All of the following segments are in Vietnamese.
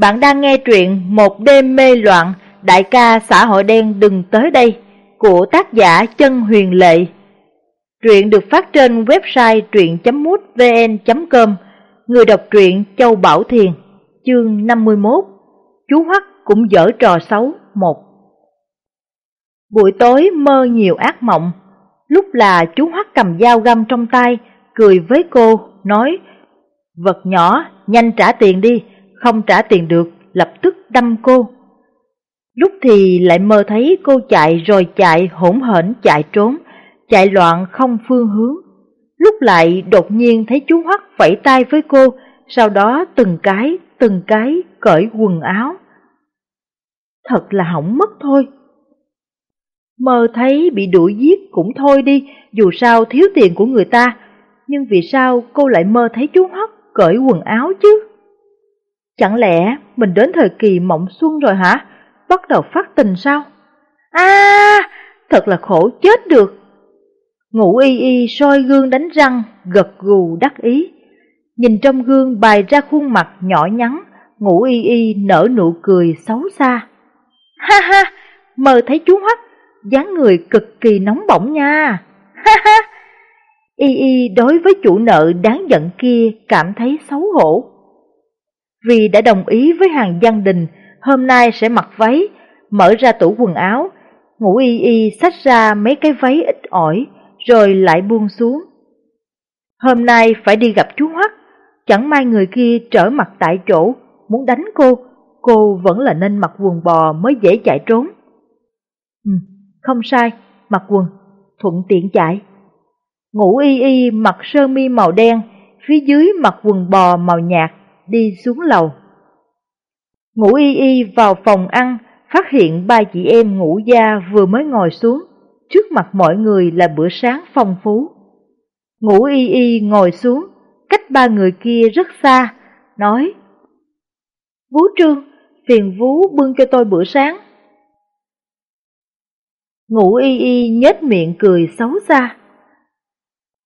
Bạn đang nghe truyện Một đêm mê loạn, đại ca xã hội đen đừng tới đây của tác giả Chân Huyền Lệ. Truyện được phát trên website truyện.mútvn.com Người đọc truyện Châu Bảo Thiền Chương 51 Chú Hoắc cũng dở trò xấu một. Buổi tối mơ nhiều ác mộng. Lúc là chú Hoắc cầm dao găm trong tay Cười với cô Nói Vật nhỏ nhanh trả tiền đi không trả tiền được, lập tức đâm cô. Lúc thì lại mơ thấy cô chạy rồi chạy, hỗn hển chạy trốn, Chạy loạn không phương hướng. Lúc lại đột nhiên thấy chú Hoắc vẫy tay với cô, Sau đó từng cái từng cái cởi quần áo. Thật là hỏng mất thôi. Mơ thấy bị đuổi giết cũng thôi đi, Dù sao thiếu tiền của người ta, Nhưng vì sao cô lại mơ thấy chú Hoắc cởi quần áo chứ? Chẳng lẽ mình đến thời kỳ mộng xuân rồi hả? Bắt đầu phát tình sao? a thật là khổ chết được. Ngủ y y soi gương đánh răng, gật gù đắc ý. Nhìn trong gương bày ra khuôn mặt nhỏ nhắn, ngủ y y nở nụ cười xấu xa. Ha ha, mơ thấy chú Hoắc, dáng người cực kỳ nóng bỏng nha. Ha ha. Y y đối với chủ nợ đáng giận kia cảm thấy xấu hổ. Vì đã đồng ý với hàng gian Đình hôm nay sẽ mặc váy, mở ra tủ quần áo, ngủ y y xách ra mấy cái váy ít ỏi, rồi lại buông xuống. Hôm nay phải đi gặp chú Hoắc, chẳng may người kia trở mặt tại chỗ, muốn đánh cô, cô vẫn là nên mặc quần bò mới dễ chạy trốn. Ừ, không sai, mặc quần, thuận tiện chạy. Ngủ y y mặc sơ mi màu đen, phía dưới mặc quần bò màu nhạt, đi xuống lầu. Ngũ y y vào phòng ăn, phát hiện ba chị em ngủ gia vừa mới ngồi xuống, trước mặt mọi người là bữa sáng phong phú. Ngũ y y ngồi xuống, cách ba người kia rất xa, nói Vú Trương, phiền vú bưng cho tôi bữa sáng. Ngũ y y nhếch miệng cười xấu xa.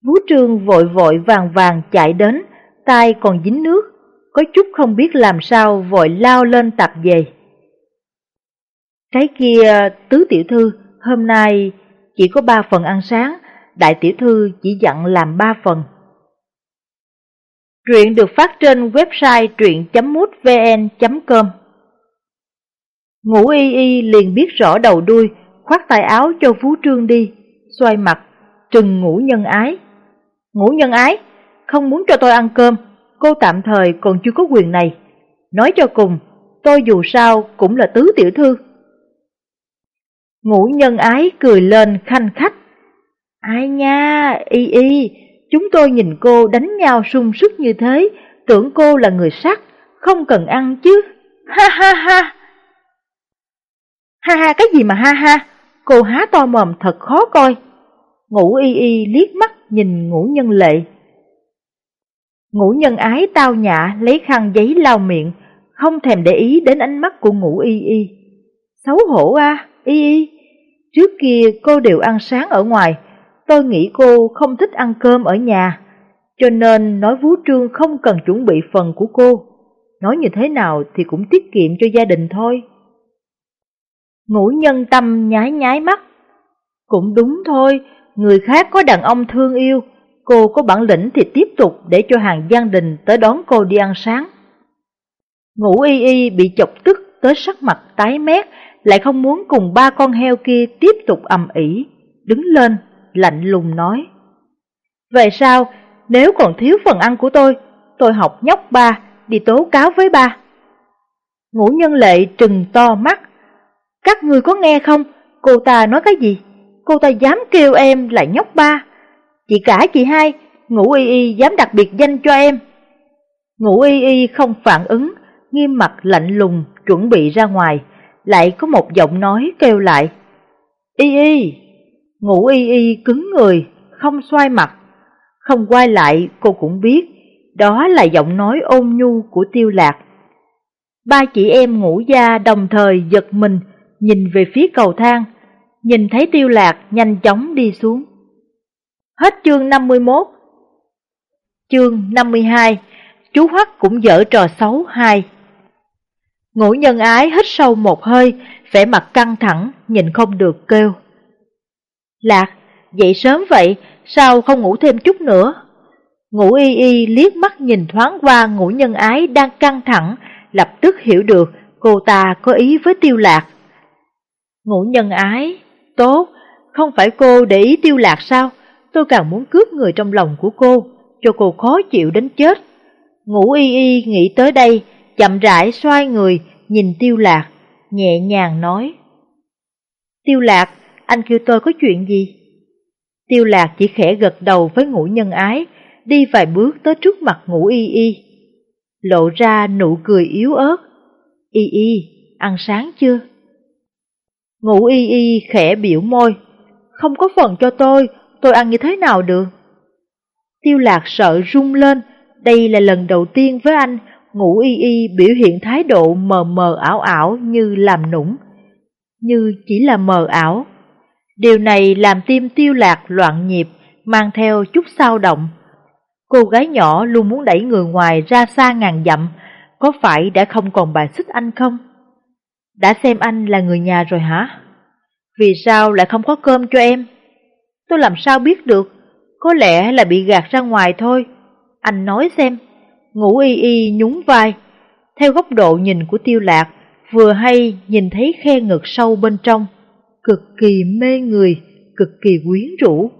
Vú Trương vội vội vàng vàng chạy đến, tay còn dính nước, có chút không biết làm sao vội lao lên tập về. Cái kia tứ tiểu thư hôm nay chỉ có ba phần ăn sáng, đại tiểu thư chỉ dặn làm ba phần. Truyện được phát trên website truyện.mútvn.com Ngũ y y liền biết rõ đầu đuôi, khoác tay áo cho Phú Trương đi, xoay mặt, trừng ngũ nhân ái. Ngũ nhân ái, không muốn cho tôi ăn cơm, cô tạm thời còn chưa có quyền này. Nói cho cùng, tôi dù sao cũng là tứ tiểu thư. Ngũ nhân ái cười lên khanh khách. Ai nha, y y, chúng tôi nhìn cô đánh nhau sung sức như thế, tưởng cô là người sắc, không cần ăn chứ. Ha ha ha. Ha ha cái gì mà ha ha, cô há to mồm thật khó coi. Ngũ y y liếc mắt nhìn ngũ nhân lệ. Ngũ nhân ái tao nhã lấy khăn giấy lau miệng, không thèm để ý đến ánh mắt của ngũ y y. Xấu hổ à, y y. Trước kia cô đều ăn sáng ở ngoài, tôi nghĩ cô không thích ăn cơm ở nhà, cho nên nói Vú Trương không cần chuẩn bị phần của cô. Nói như thế nào thì cũng tiết kiệm cho gia đình thôi. Ngũ nhân tâm nhái nhái mắt. Cũng đúng thôi, người khác có đàn ông thương yêu, Cô có bản lĩnh thì tiếp tục để cho hàng gia đình tới đón cô đi ăn sáng. Ngũ y y bị chọc tức tới sắc mặt tái mét, lại không muốn cùng ba con heo kia tiếp tục ầm ĩ, đứng lên, lạnh lùng nói. vậy sao nếu còn thiếu phần ăn của tôi, tôi học nhóc ba, đi tố cáo với ba. Ngũ nhân lệ trừng to mắt. Các người có nghe không? Cô ta nói cái gì? Cô ta dám kêu em là nhóc ba. Chị cả chị hai, ngũ y y dám đặc biệt danh cho em. Ngũ y y không phản ứng, nghiêm mặt lạnh lùng chuẩn bị ra ngoài, lại có một giọng nói kêu lại. Y y, ngũ y y cứng người, không xoay mặt, không quay lại cô cũng biết, đó là giọng nói ôn nhu của tiêu lạc. Ba chị em ngủ gia đồng thời giật mình, nhìn về phía cầu thang, nhìn thấy tiêu lạc nhanh chóng đi xuống. Hết chương 51 Chương 52 Chú Hoắc cũng dở trò xấu 2 Ngũ nhân ái hít sâu một hơi, vẻ mặt căng thẳng, nhìn không được kêu. Lạc, dậy sớm vậy, sao không ngủ thêm chút nữa? Ngũ y y liếc mắt nhìn thoáng qua ngũ nhân ái đang căng thẳng, lập tức hiểu được cô ta có ý với tiêu lạc. Ngũ nhân ái, tốt, không phải cô để ý tiêu lạc sao? Tôi càng muốn cướp người trong lòng của cô, cho cô khó chịu đến chết. ngủ y y nghĩ tới đây, chậm rãi xoay người, nhìn tiêu lạc, nhẹ nhàng nói. Tiêu lạc, anh kêu tôi có chuyện gì? Tiêu lạc chỉ khẽ gật đầu với ngũ nhân ái, đi vài bước tới trước mặt ngũ y y. Lộ ra nụ cười yếu ớt. Y y, ăn sáng chưa? Ngũ y y khẽ biểu môi. Không có phần cho tôi, tôi ăn như thế nào được? Tiêu lạc sợ rung lên, đây là lần đầu tiên với anh, ngủ y y biểu hiện thái độ mờ mờ ảo ảo như làm nũng, như chỉ là mờ ảo. Điều này làm tim tiêu lạc loạn nhịp, mang theo chút sao động. Cô gái nhỏ luôn muốn đẩy người ngoài ra xa ngàn dặm, có phải đã không còn bài xích anh không? Đã xem anh là người nhà rồi hả? Vì sao lại không có cơm cho em? Tôi làm sao biết được? Có lẽ là bị gạt ra ngoài thôi. Anh nói xem. Ngủ y y nhún vai. Theo góc độ nhìn của tiêu lạc, vừa hay nhìn thấy khe ngực sâu bên trong. Cực kỳ mê người, cực kỳ quyến rũ.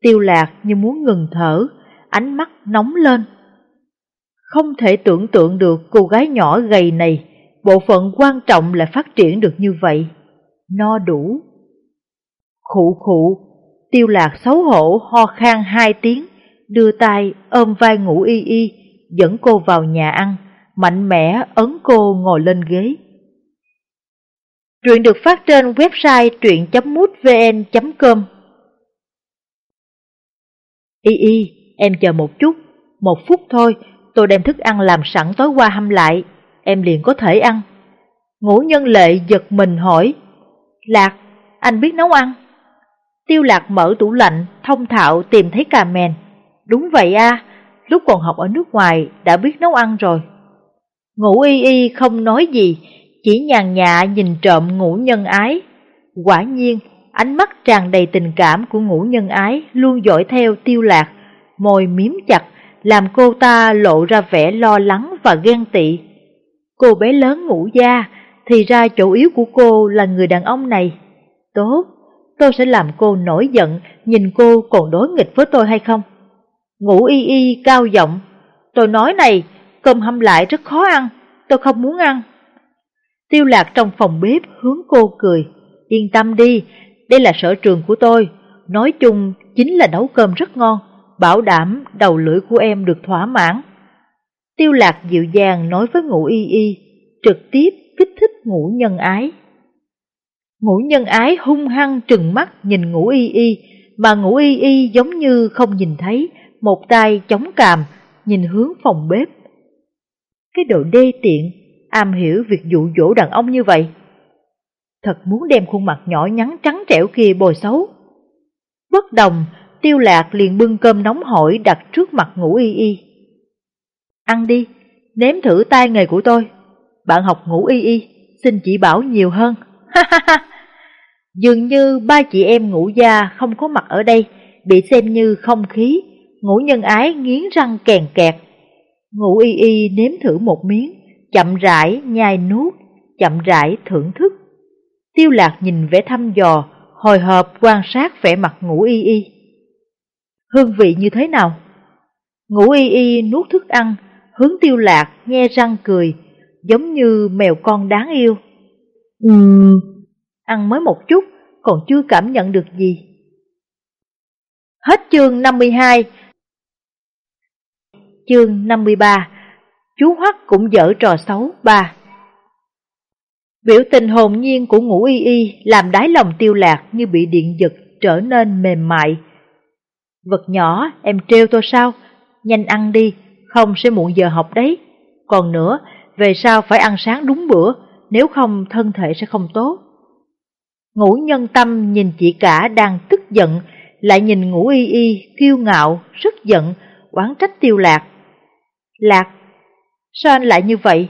Tiêu lạc như muốn ngừng thở, ánh mắt nóng lên. Không thể tưởng tượng được cô gái nhỏ gầy này, bộ phận quan trọng là phát triển được như vậy. No đủ. Khụ khụ, tiêu lạc xấu hổ ho khan hai tiếng, đưa tay ôm vai ngủ y y, dẫn cô vào nhà ăn, mạnh mẽ ấn cô ngồi lên ghế. Truyện được phát trên website truyện.mútvn.com Y y, em chờ một chút, một phút thôi, tôi đem thức ăn làm sẵn tối qua hâm lại, em liền có thể ăn. Ngũ nhân lệ giật mình hỏi, Lạc, anh biết nấu ăn? Tiêu lạc mở tủ lạnh, thông thạo tìm thấy cà mèn. Đúng vậy a, lúc còn học ở nước ngoài đã biết nấu ăn rồi. Ngũ y y không nói gì, chỉ nhàn nhạ nhìn trộm ngũ nhân ái. Quả nhiên, ánh mắt tràn đầy tình cảm của ngũ nhân ái luôn dõi theo tiêu lạc, môi miếm chặt, làm cô ta lộ ra vẻ lo lắng và ghen tị. Cô bé lớn ngủ da, thì ra chủ yếu của cô là người đàn ông này. Tốt, tôi sẽ làm cô nổi giận, nhìn cô còn đối nghịch với tôi hay không? Ngủ y y cao giọng, tôi nói này, cơm hâm lại rất khó ăn, tôi không muốn ăn. Tiêu lạc trong phòng bếp hướng cô cười, yên tâm đi, đây là sở trường của tôi, nói chung chính là nấu cơm rất ngon, bảo đảm đầu lưỡi của em được thỏa mãn. Tiêu lạc dịu dàng nói với ngũ y y, trực tiếp kích thích ngũ nhân ái. Ngũ nhân ái hung hăng trừng mắt nhìn ngũ y y, mà ngũ y y giống như không nhìn thấy, một tay chống càm, nhìn hướng phòng bếp. Cái độ đê tiện, am hiểu việc dụ dỗ đàn ông như vậy. Thật muốn đem khuôn mặt nhỏ nhắn trắng trẻo kia bồi xấu. Bất đồng, tiêu lạc liền bưng cơm nóng hổi đặt trước mặt ngũ y y. Ăn đi, nếm thử tay nghề của tôi. Bạn học ngũ y y, xin chỉ bảo nhiều hơn. Ha ha ha! Dường như ba chị em ngũ gia không có mặt ở đây, bị xem như không khí, ngũ nhân ái nghiến răng kèn kẹt. Ngũ y y nếm thử một miếng, chậm rãi nhai nuốt, chậm rãi thưởng thức. Tiêu lạc nhìn vẻ thăm dò, hồi hộp quan sát vẻ mặt ngũ y y. Hương vị như thế nào? Ngũ y y nuốt thức ăn, hướng tiêu lạc, nghe răng cười, giống như mèo con đáng yêu. Ừm, ăn mới một chút, còn chưa cảm nhận được gì. Hết chương 52 Chương 53 Chú Hoắc cũng dở trò xấu ba Biểu tình hồn nhiên của ngũ y y làm đáy lòng tiêu lạc như bị điện giật trở nên mềm mại. Vật nhỏ, em trêu tôi sao? Nhanh ăn đi, không sẽ muộn giờ học đấy. Còn nữa, về sau phải ăn sáng đúng bữa, nếu không thân thể sẽ không tốt. Ngũ nhân tâm nhìn chị cả đang tức giận, lại nhìn ngũ y y kiêu ngạo, rất giận, oán trách tiêu lạc. Lạc, sao anh lại như vậy?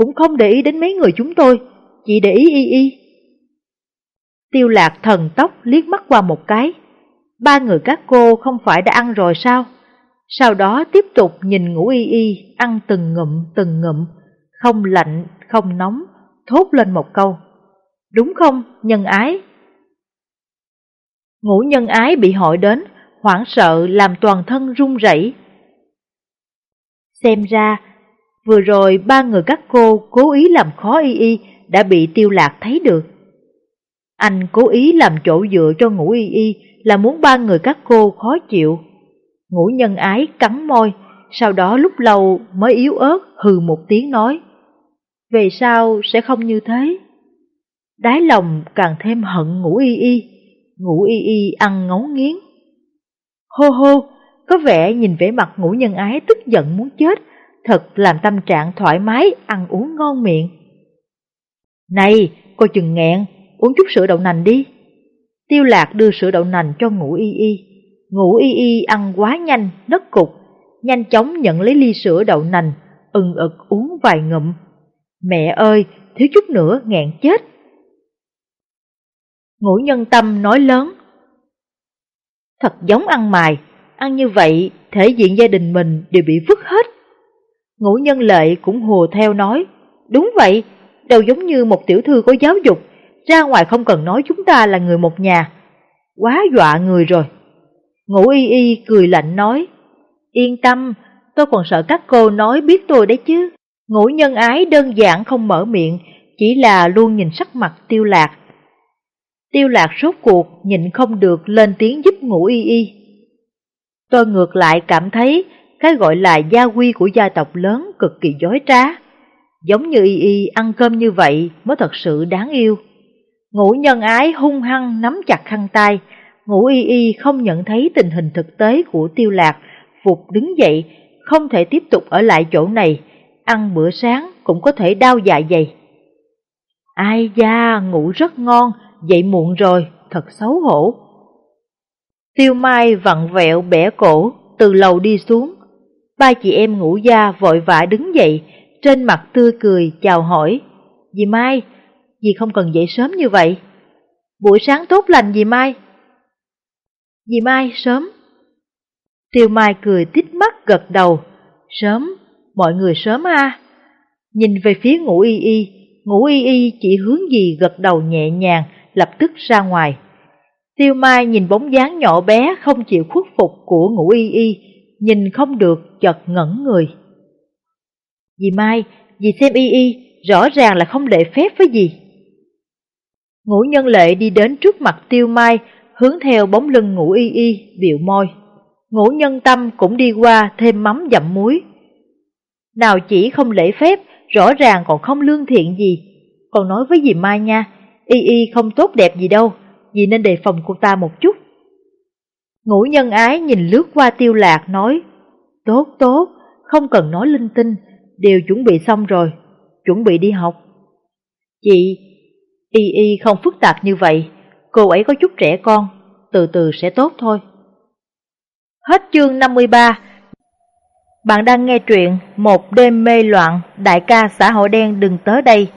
cũng không để ý đến mấy người chúng tôi, chỉ để ý y y. Tiêu lạc thần tốc liếc mắt qua một cái. Ba người các cô không phải đã ăn rồi sao? Sau đó tiếp tục nhìn ngủ y y, ăn từng ngụm từng ngụm, không lạnh, không nóng, thốt lên một câu. Đúng không, nhân ái? Ngũ nhân ái bị hỏi đến, hoảng sợ làm toàn thân run rẩy. Xem ra, vừa rồi ba người các cô cố ý làm khó y y đã bị tiêu lạc thấy được. Anh cố ý làm chỗ dựa cho ngũ y y là muốn ba người các cô khó chịu. Ngũ nhân ái cắn môi, sau đó lúc lâu mới yếu ớt hừ một tiếng nói. Về sau sẽ không như thế. Đái lòng càng thêm hận ngủ y y, ngủ y y ăn ngấu nghiến. Hô hô, có vẻ nhìn vẻ mặt ngủ nhân ái tức giận muốn chết, thật làm tâm trạng thoải mái, ăn uống ngon miệng. Này, cô chừng nghẹn, uống chút sữa đậu nành đi. Tiêu lạc đưa sữa đậu nành cho ngủ y y. ngủ y y ăn quá nhanh, nấc cục, nhanh chóng nhận lấy ly sữa đậu nành, ừng ực uống vài ngụm. Mẹ ơi, thiếu chút nữa nghẹn chết. Ngũ nhân tâm nói lớn. Thật giống ăn mài, ăn như vậy thể diện gia đình mình đều bị vứt hết. Ngũ nhân lệ cũng hùa theo nói, đúng vậy, đều giống như một tiểu thư có giáo dục, ra ngoài không cần nói chúng ta là người một nhà. Quá dọa người rồi. Ngũ y y cười lạnh nói, yên tâm, tôi còn sợ các cô nói biết tôi đấy chứ. Ngũ nhân ái đơn giản không mở miệng, chỉ là luôn nhìn sắc mặt tiêu lạc. Tiêu lạc rốt cuộc nhịn không được lên tiếng giúp ngũ y y. Tôi ngược lại cảm thấy cái gọi là gia quy của gia tộc lớn cực kỳ dối trá. Giống như y y ăn cơm như vậy mới thật sự đáng yêu. Ngũ nhân ái hung hăng nắm chặt khăn tay, ngũ y y không nhận thấy tình hình thực tế của tiêu lạc, phục đứng dậy, không thể tiếp tục ở lại chỗ này, ăn bữa sáng cũng có thể đau dạ dày. Ai da, ngủ rất ngon, dậy muộn rồi, thật xấu hổ. Tiêu Mai vặn vẹo bẻ cổ, từ lầu đi xuống. Ba chị em ngủ da vội vã đứng dậy, trên mặt tươi cười chào hỏi. Dì Mai, dì không cần dậy sớm như vậy. Buổi sáng tốt lành dì Mai. Dì Mai sớm. Tiêu Mai cười tít mắt gật đầu. Sớm, mọi người sớm à. Nhìn về phía ngủ y y, ngủ y y chỉ hướng gì gật đầu nhẹ nhàng, lập tức ra ngoài. Tiêu Mai nhìn bóng dáng nhỏ bé không chịu khuất phục của ngũ y y, nhìn không được chợt ngẩn người. Dì Mai, dì xem y y, rõ ràng là không lệ phép với dì. Ngũ nhân lệ đi đến trước mặt tiêu mai, hướng theo bóng lưng ngũ y y, biểu môi. Ngũ nhân tâm cũng đi qua thêm mắm dặm muối. Nào chỉ không lễ phép, rõ ràng còn không lương thiện gì. Còn nói với dì Mai nha, y y không tốt đẹp gì đâu, dì nên đề phòng cô ta một chút. Ngũ nhân ái nhìn lướt qua tiêu lạc nói, tốt tốt, không cần nói linh tinh, đều chuẩn bị xong rồi, chuẩn bị đi học. Chị, y y không phức tạp như vậy, cô ấy có chút trẻ con, từ từ sẽ tốt thôi. Hết chương 53 Bạn đang nghe truyện Một đêm mê loạn, đại ca xã hội đen đừng tới đây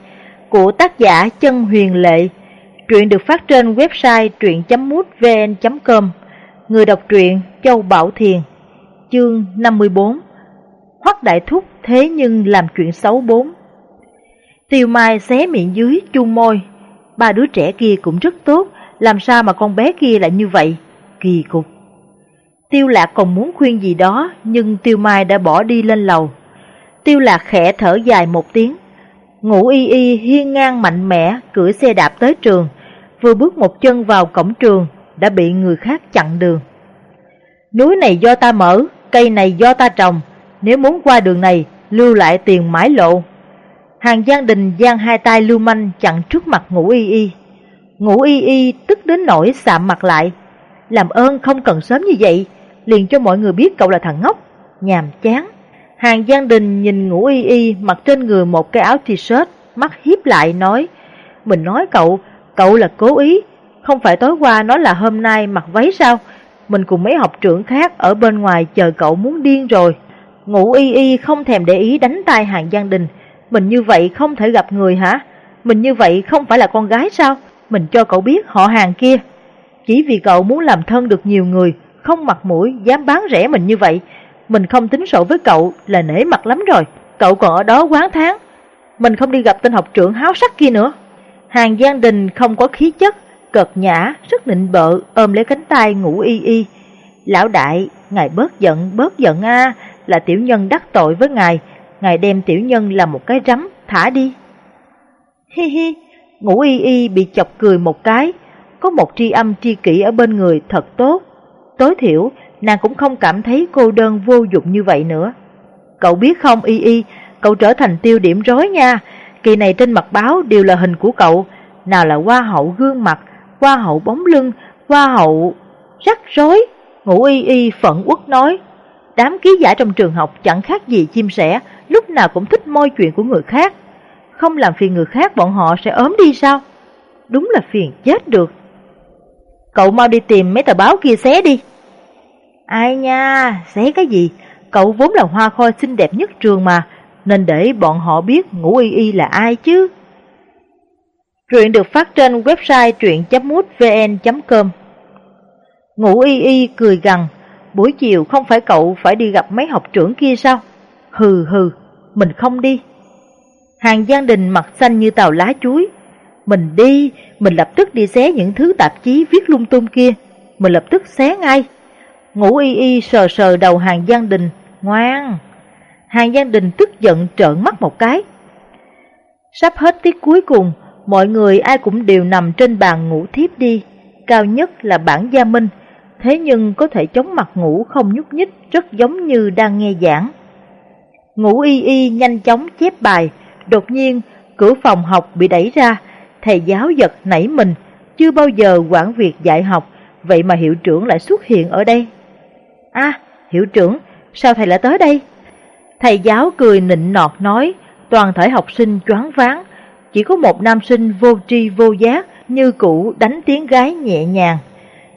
của tác giả Chân Huyền Lệ. Truyện được phát trên website truyện.mútvn.com Người đọc truyện Châu Bảo Thiền. Chương 54 Hoắc Đại Thúc thế nhưng làm chuyện xấu bốn. Tiêu Mai xé miệng dưới chung môi. Ba đứa trẻ kia cũng rất tốt, Làm sao mà con bé kia lại như vậy? Kỳ cục. Tiêu Lạc còn muốn khuyên gì đó, Nhưng Tiêu Mai đã bỏ đi lên lầu. Tiêu Lạc khẽ thở dài một tiếng. Ngũ y y hiên ngang mạnh mẽ Cưỡi xe đạp tới trường Vừa bước một chân vào cổng trường Đã bị người khác chặn đường Núi này do ta mở Cây này do ta trồng Nếu muốn qua đường này Lưu lại tiền mãi lộ Hàng Giang Đình giang hai tay lưu manh chặn trước mặt ngũ y y. Ngũ y y tức đến nỗi sạm mặt lại. Làm ơn không cần sớm như vậy, liền cho mọi người biết cậu là thằng ngốc, nhàm chán. Hàng Giang Đình nhìn ngũ y y mặc trên người một cái áo t-shirt, mắt hiếp lại nói, mình nói cậu, cậu là cố ý, không phải tối qua nói là hôm nay mặc váy sao? Mình cùng mấy học trưởng khác ở bên ngoài chờ cậu muốn điên rồi. Ngũ y y không thèm để ý đánh tay Hàng Giang Đình, Mình như vậy không thể gặp người hả? Mình như vậy không phải là con gái sao? Mình cho cậu biết họ hàng kia. Chỉ vì cậu muốn làm thân được nhiều người, không mặt mũi, dám bán rẻ mình như vậy. Mình không tính sổ với cậu là nể mặt lắm rồi. Cậu còn ở đó quán tháng. Mình không đi gặp tên học trưởng háo sắc kia nữa. Hàng Giang Đình không có khí chất, cợt nhã, rất nịnh bợ, ôm lấy cánh tay ngủ y y. Lão đại, ngài bớt giận, bớt giận a là tiểu nhân đắc tội với ngài, ngài đem tiểu nhân là một cái rắm, thả đi. Hi hi, ngủ y y bị chọc cười một cái, có một tri âm tri kỷ ở bên người thật tốt. Tối thiểu, nàng cũng không cảm thấy cô đơn vô dụng như vậy nữa. Cậu biết không y y, cậu trở thành tiêu điểm rối nha, kỳ này trên mặt báo đều là hình của cậu, nào là hoa hậu gương mặt, hoa hậu bóng lưng, hoa hậu rắc rối. Ngũ y y phận uất nói, đám ký giả trong trường học chẳng khác gì chim sẻ, lúc nào cũng thích môi chuyện của người khác. Không làm phiền người khác bọn họ sẽ ốm đi sao? Đúng là phiền chết được. Cậu mau đi tìm mấy tờ báo kia xé đi. Ai nha, xé cái gì? Cậu vốn là hoa khôi xinh đẹp nhất trường mà, nên để bọn họ biết ngũ y y là ai chứ. Truyện được phát trên website truyện.mútvn.com Ngũ y y cười gằn, buổi chiều không phải cậu phải đi gặp mấy học trưởng kia sao? Hừ hừ, mình không đi. Hàng Giang Đình mặt xanh như tàu lá chuối. Mình đi, mình lập tức đi xé những thứ tạp chí viết lung tung kia. Mình lập tức xé ngay. Ngũ y y sờ sờ đầu hàng Giang Đình, ngoan. Hàng Giang Đình tức giận trợn mắt một cái. Sắp hết tiết cuối cùng, mọi người ai cũng đều nằm trên bàn ngủ thiếp đi. Cao nhất là bản gia minh, thế nhưng có thể chống mặt ngủ không nhúc nhích rất giống như đang nghe giảng. Ngủ y y nhanh chóng chép bài, đột nhiên cửa phòng học bị đẩy ra, thầy giáo giật nảy mình, chưa bao giờ quản việc dạy học, vậy mà hiệu trưởng lại xuất hiện ở đây a hiệu trưởng, sao thầy lại tới đây? Thầy giáo cười nịnh nọt nói, toàn thể học sinh choáng váng, chỉ có một nam sinh vô tri vô giác như cũ đánh tiếng gái nhẹ nhàng.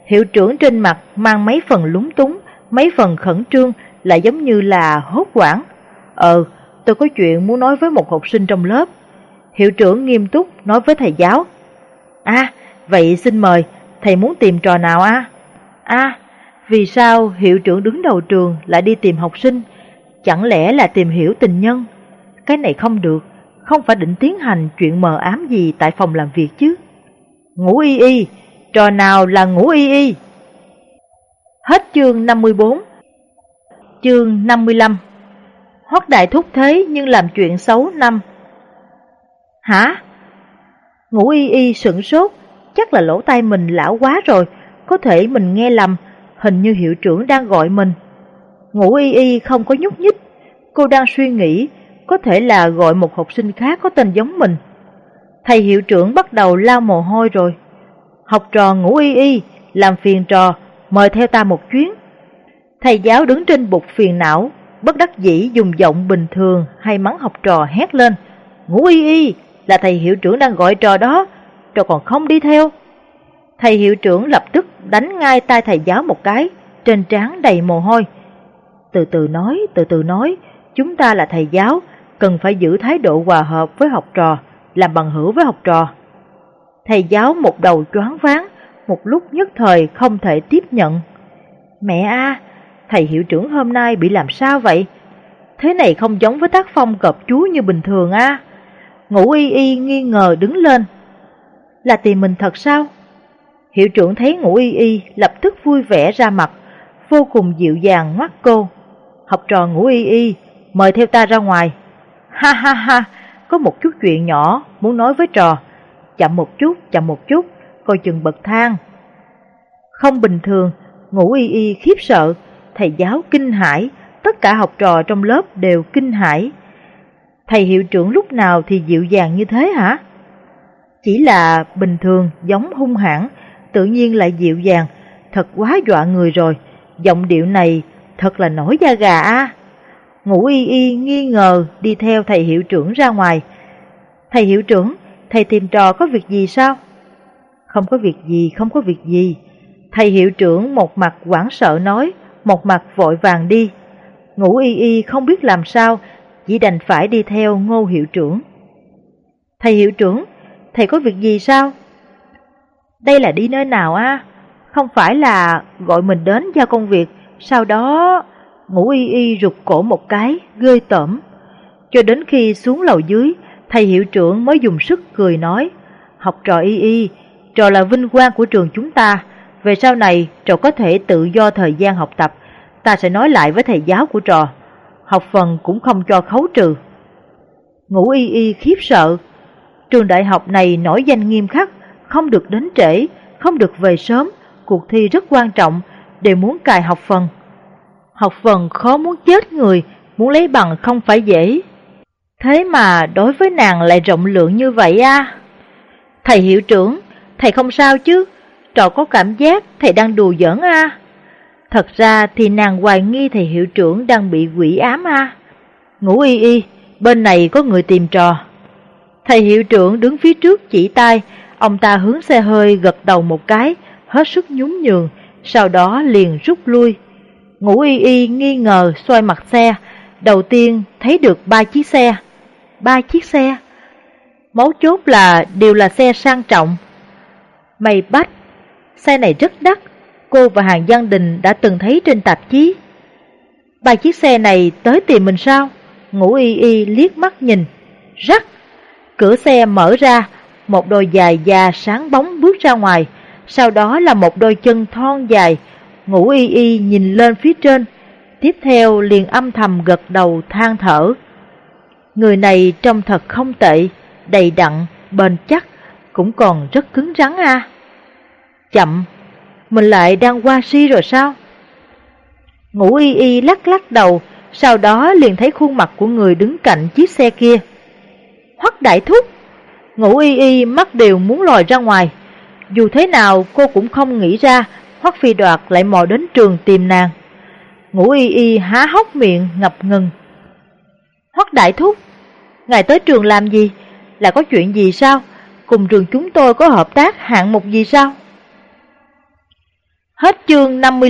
Hiệu trưởng trên mặt mang mấy phần lúng túng, mấy phần khẩn trương, lại giống như là hốt quảng. Ờ, tôi có chuyện muốn nói với một học sinh trong lớp. Hiệu trưởng nghiêm túc nói với thầy giáo. À, vậy xin mời, thầy muốn tìm trò nào à? À, vì sao hiệu trưởng đứng đầu trường lại đi tìm học sinh? Chẳng lẽ là tìm hiểu tình nhân? Cái này không được, không phải định tiến hành chuyện mờ ám gì tại phòng làm việc chứ. Ngủ y y, trò nào là ngủ y y? Hết chương 54 Chương 55 Hoác đại thúc thế nhưng làm chuyện xấu năm Hả? Ngủ y y sửng sốt, chắc là lỗ tai mình lão quá rồi, có thể mình nghe lầm, hình như hiệu trưởng đang gọi mình. Ngủ y y không có nhúc nhích, cô đang suy nghĩ, có thể là gọi một học sinh khác có tên giống mình. Thầy hiệu trưởng bắt đầu lao mồ hôi rồi. Học trò ngủ y y, làm phiền trò, mời theo ta một chuyến. Thầy giáo đứng trên bục phiền não, bất đắc dĩ dùng giọng bình thường hay mắng học trò hét lên. Ngủ y y, là thầy hiệu trưởng đang gọi trò đó, trò còn không đi theo. Thầy hiệu trưởng lập tức đánh ngay tay thầy giáo một cái, trên trán đầy mồ hôi. Từ từ nói, từ từ nói, chúng ta là thầy giáo, cần phải giữ thái độ hòa hợp với học trò, làm bằng hữu với học trò. Thầy giáo một đầu choáng váng, một lúc nhất thời không thể tiếp nhận. Mẹ a, thầy hiệu trưởng hôm nay bị làm sao vậy? Thế này không giống với tác phong cọp chú như bình thường a. Ngũ y y nghi ngờ đứng lên. Là tìm mình thật sao? Hiệu trưởng thấy ngũ y y lập tức vui vẻ ra mặt, vô cùng dịu dàng ngoắt cô. Học trò ngũ y y, mời theo ta ra ngoài. Ha ha ha, có một chút chuyện nhỏ muốn nói với trò. Chậm một chút, chậm một chút, coi chừng bậc thang. Không bình thường, ngũ y y khiếp sợ, thầy giáo kinh hãi, tất cả học trò trong lớp đều kinh hãi. Thầy hiệu trưởng lúc nào thì dịu dàng như thế hả? Chỉ là bình thường, giống hung hãn, tự nhiên lại dịu dàng, thật quá dọa người rồi. Giọng điệu này thật là nổi da gà a. Ngũ y y nghi ngờ đi theo thầy hiệu trưởng ra ngoài. Thầy hiệu trưởng, thầy tìm trò có việc gì sao? Không có việc gì, không có việc gì. Thầy hiệu trưởng một mặt hoảng sợ nói, một mặt vội vàng đi. Ngũ y y không biết làm sao, chỉ đành phải đi theo ngô hiệu trưởng. Thầy hiệu trưởng, thầy có việc gì sao? Đây là đi nơi nào á? Không phải là gọi mình đến giao công việc, sau đó ngủ y y rụt cổ một cái, ghê tởm. Cho đến khi xuống lầu dưới, thầy hiệu trưởng mới dùng sức cười nói, học trò y y, trò là vinh quang của trường chúng ta, về sau này trò có thể tự do thời gian học tập, ta sẽ nói lại với thầy giáo của trò, học phần cũng không cho khấu trừ. Ngũ y y khiếp sợ, trường đại học này nổi danh nghiêm khắc, không được đến trễ, không được về sớm, cuộc thi rất quan trọng, đều muốn cài học phần. Học phần khó muốn chết người, muốn lấy bằng không phải dễ. Thế mà đối với nàng lại rộng lượng như vậy à? Thầy hiệu trưởng, thầy không sao chứ? Trò có cảm giác thầy đang đùa giỡn à? Thật ra thì nàng hoài nghi thầy hiệu trưởng đang bị quỷ ám à? Ngủ y y, bên này có người tìm trò. Thầy hiệu trưởng đứng phía trước chỉ tay, ông ta hướng xe hơi gật đầu một cái, hết sức nhún nhường, sau đó liền rút lui. Ngũ y y nghi ngờ xoay mặt xe, đầu tiên thấy được ba chiếc xe. Ba chiếc xe? Mấu chốt là đều là xe sang trọng. Mày bắt, xe này rất đắt, cô và hàng gia Đình đã từng thấy trên tạp chí. Ba chiếc xe này tới tìm mình sao? Ngũ y y liếc mắt nhìn, rắc. Cửa xe mở ra, một đôi dài da sáng bóng bước ra ngoài, sau đó là một đôi chân thon dài, ngủ y y nhìn lên phía trên, tiếp theo liền âm thầm gật đầu than thở. Người này trông thật không tệ, đầy đặn, bền chắc, cũng còn rất cứng rắn a. Chậm, mình lại đang qua si rồi sao? Ngủ y y lắc lắc đầu, sau đó liền thấy khuôn mặt của người đứng cạnh chiếc xe kia. Hoắc đại thúc, ngủ y y mắt đều muốn lòi ra ngoài. Dù thế nào cô cũng không nghĩ ra Hoắc Phi Đoạt lại mò đến trường tìm nàng. Ngũ y y há hốc miệng ngập ngừng. Hoắc Đại Thúc, ngài tới trường làm gì? Là có chuyện gì sao? Cùng trường chúng tôi có hợp tác hạng mục gì sao? Hết chương 55